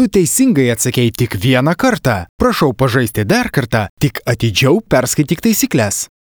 Tu teisingai atsakėjai tik vieną kartą. Prašau pažaisti dar kartą, tik atidžiau perskaityk taisyklės.